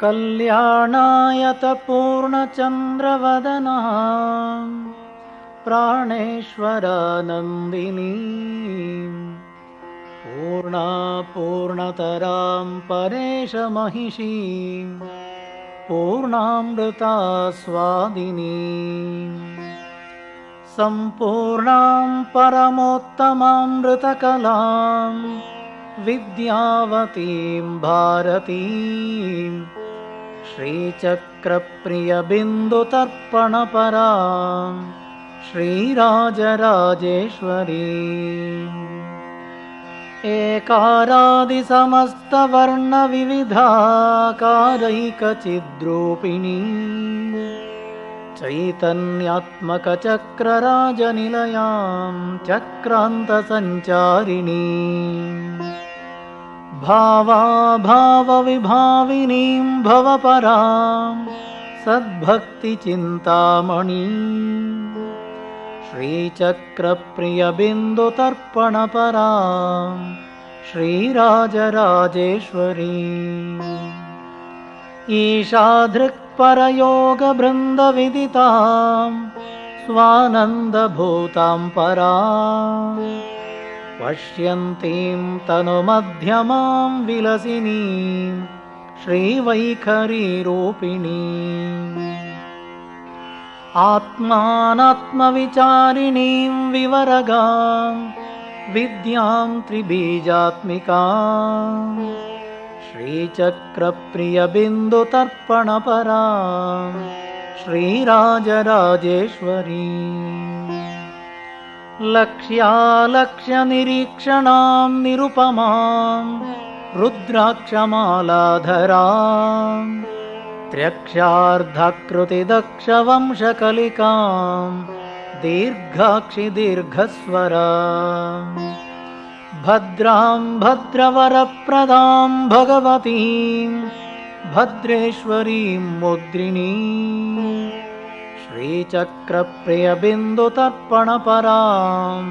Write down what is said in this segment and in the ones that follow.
कल्याणायतपूर्णचन्द्रवदना प्राणेश्वरानन्दिनी। पूर्णा पूर्णतरां परेशमहिषी। पूर्णामृता स्वादिनी सम्पूर्णां परमोत्तमामृतकलां विद्यावतीं भारतीम् श्रीचक्रप्रियबिन्दुतर्पणपरा श्रीराजराजेश्वरी। एकारादिसमस्तवर्णविविधाकारैकचिद्रूपिणी चैतन्यात्मकचक्रराजनिलयां चक्रान्तसञ्चारिणी भावाभावविभाविनीं भवपरां सद्भक्तिचिन्तामणि। श्रीचक्रप्रियबिन्दुतर्पणपरा श्रीराजराजेश्वरी। ईशाधृक्परयोगबृन्दविदितां स्वानन्दभूतां परा पश्यन्तीं तनुमध्यमां विलसिनीं श्रीवैखरीरूपिणी आत्मानात्मविचारिणीं विवरगां विद्यां त्रिबीजात्मिका श्रीचक्रप्रियबिन्दुतर्पणपरा श्रीराजराजेश्वरी लक्ष्यालक्ष्यनिरीक्षणां निरुपमां रुद्राक्षमालाधरा त्र्यक्षार्धकृतिदक्षवंशकलिकां दीर्घाक्षि दीर्घस्वरा भद्रां भद्रवरप्रदां भगवतीं भद्रेश्वरीं मुद्रिणी श्रीचक्रप्रियबिन्दुतर्पणपरां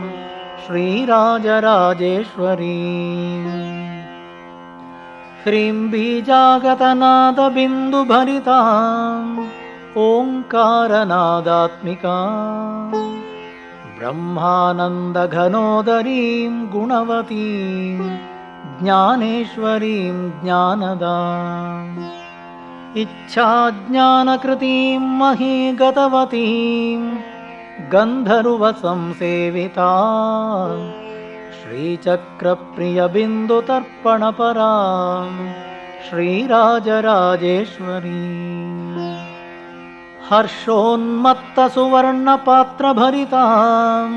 श्रीराजराजेश्वरी। ह्रीं बीजागतनादबिन्दुभरिताम् ओङ्कारनादात्मिका ब्रह्मानन्दघनोदरीं गुणवतीं ज्ञानेश्वरीं ज्ञानदा इच्छाज्ञानकृतीं महीगतवतीं गन्धर्वसंसेविता श्रीचक्रप्रियबिन्दुतर्पणपरा श्रीराजराजेश्वरी। हर्षोन्मत्तसुवर्णपात्रभरितां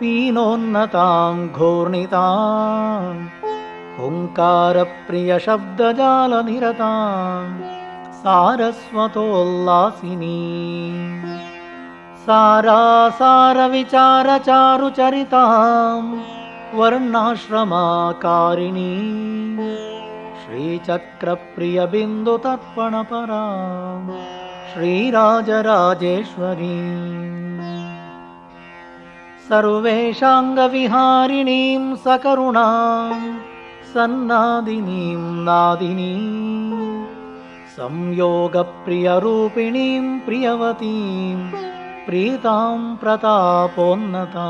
पीनोन्नतां घूर्णिताम् हुङ्कारप्रियशब्दजालनिरतां सारस्वतोल्लासिनी। सारासारविचारचारुचरितां वर्णाश्रमाकारिणी। श्रीचक्रप्रियबिन्दुतर्पणपरा श्रीराजराजेश्वरी। सर्वेषाङ्गविहारिणीं सकरुणां सन्नादिनीं नादिनी संयोगप्रियरूपिणीं प्रियवतीं प्रीतां प्रतापोन्नता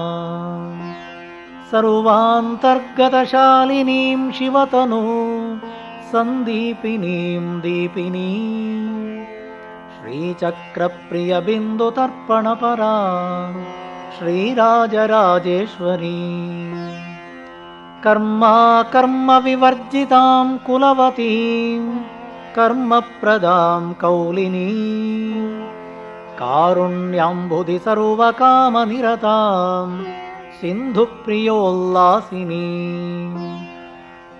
सर्वान्तर्गतशालिनीं शिवतनु सन्दीपिनीं दीपिनी श्रीचक्रप्रियबिन्दुतर्पणपरा श्रीराजराजेश्वरी। कर्मा कर्मविवर्जितां कुलवतीं कर्मप्रदां कौलिनी। कारुण्याम्बुधि सर्वकामनिरतां सिन्धुप्रियोल्लासिनी।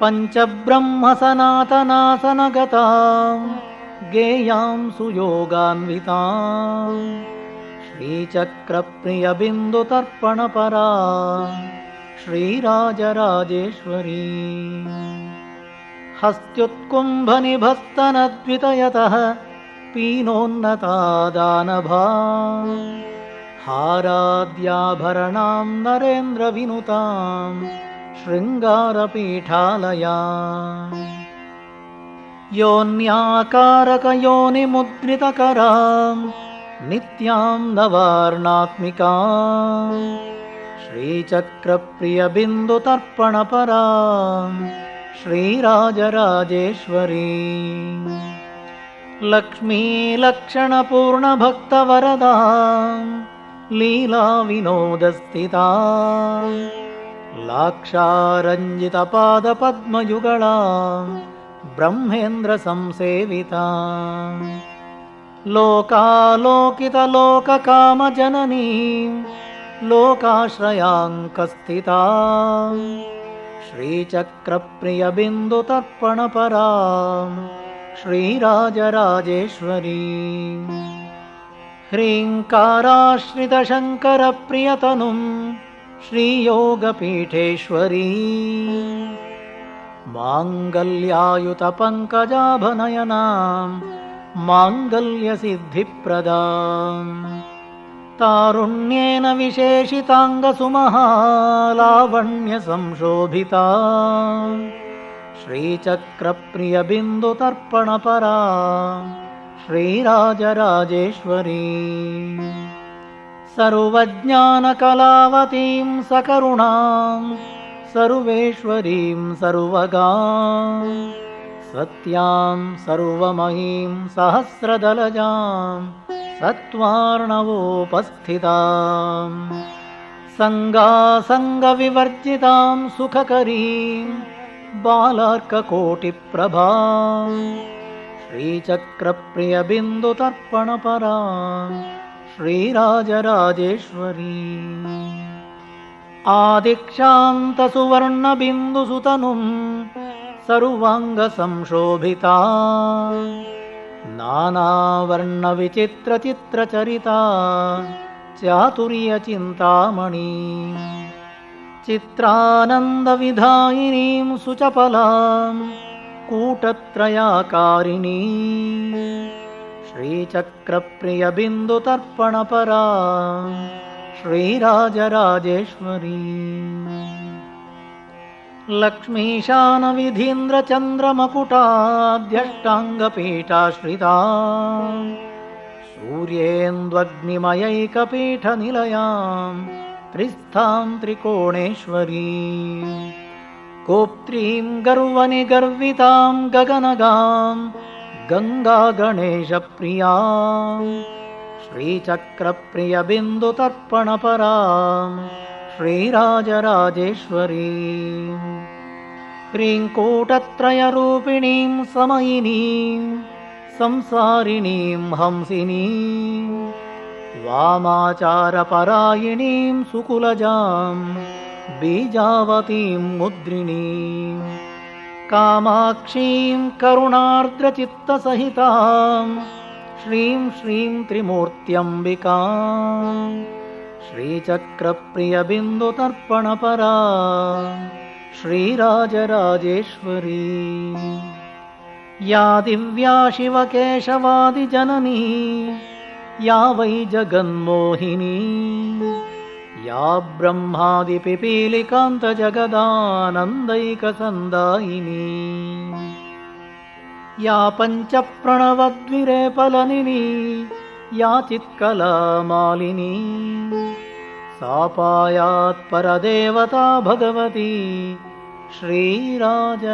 पञ्चब्रह्मसनातनासनगतां गेयां सुयोगान्विताम् श्रीचक्रप्रियबिन्दुतर्पणपरा श्रीराजराजेश्वरी हस्त्युत्कुम्भनिभस्तनद्वितयतः पीनोन्नता दानभा हाराद्याभरणां नरेन्द्रविनुतां शृङ्गारपीठालया योऽन्याकारकयोनिमुद्रितकराम् नित्यां नवार्णात्मिका। श्रीचक्रप्रियबिन्दुतर्पणपरा श्रीराजराजेश्वरी। लक्ष्मीलक्षणपूर्णभक्तवरदा लीलाविनोदस्थिता लाक्षारञ्जितपादपद्मयुगला ब्रह्मेन्द्रसंसेविता। लोकालोकितलोककामजननी लोकाश्रयाङ्कस्थिता श्रीचक्रप्रियबिन्दुतर्पणपरा श्रीराजराजेश्वरी। ह्रीङ्काराश्रितशङ्करप्रियतनुम् श्रीयोगपीठेश्वरी। माङ्गल्यायुतपङ्कजाभनयनाम् माङ्गल्यसिद्धिप्रदा तारुण्येन विशेषिताङ्गसुमहालावण्यसंशोभिता। श्रीचक्रप्रियबिन्दुतर्पणपरा। श्रीराजराजेश्वरी। सर्वज्ञानकलावतीं सकरुणां। सर्वेश्वरीं सर्वगा। सत्यां सर्वमहीं सहस्रदलजां सत्त्वार्णवोपस्थिताम्। सङ्गासङ्गविवर्जितां सुखकरीं बालार्ककोटिप्रभा श्रीचक्रप्रियबिन्दुतर्पणपरा श्रीराजराजेश्वरी आदिक्षान्तसुवर्णबिन्दुसुतनुम् सर्वाङ्गसंशोभिता नानावर्णविचित्रचित्रचरिता चातुर्यचिन्तामणि चित्रानन्दविधायिनीं सुचपलां कूटत्रयाकारिणी श्रीचक्रप्रियबिन्दुतर्पणपरा श्रीराजराजेश्वरी लक्ष्मीशानविधीन्द्रचन्द्रमकुटाध्यष्टाङ्गपीठाश्रिता। सूर्येन्द्वग्निमयैकपीठनिलयां त्रिस्थां त्रिकोणेश्वरी। गोप्त्रीं गर्वनिगर्वितां गगनगां गङ्गागणेशप्रिया श्रीचक्रप्रियबिन्दुतर्पणपरा श्रीराजराजेश्वरी ह्रीङ्कूटत्रयरूपिणीं समयिनीं संसारिणीं हंसिनीं वामाचारपरायिणीं सुकुलजां बीजावतीं मुद्रिणीं कामाक्षीं करुणार्द्रचित्तसहितां श्रीं श्रीं त्रिमूर्त्यम्बिका श्रीचक्रप्रियबिन्दुतर्पणपरा श्रीराजराजेश्वरी। या दिव्या शिवकेशवादिजननी या वै जगन्मोहिनी या ब्रह्मादिपिपीलिकान्तजगदानन्दैकसन्दायिनी या पञ्चप्रणवद्विरेपलनिनी या चित्कलामालिनी सा पायात्परदेवता भगवती श्रीराजराजेश्वरी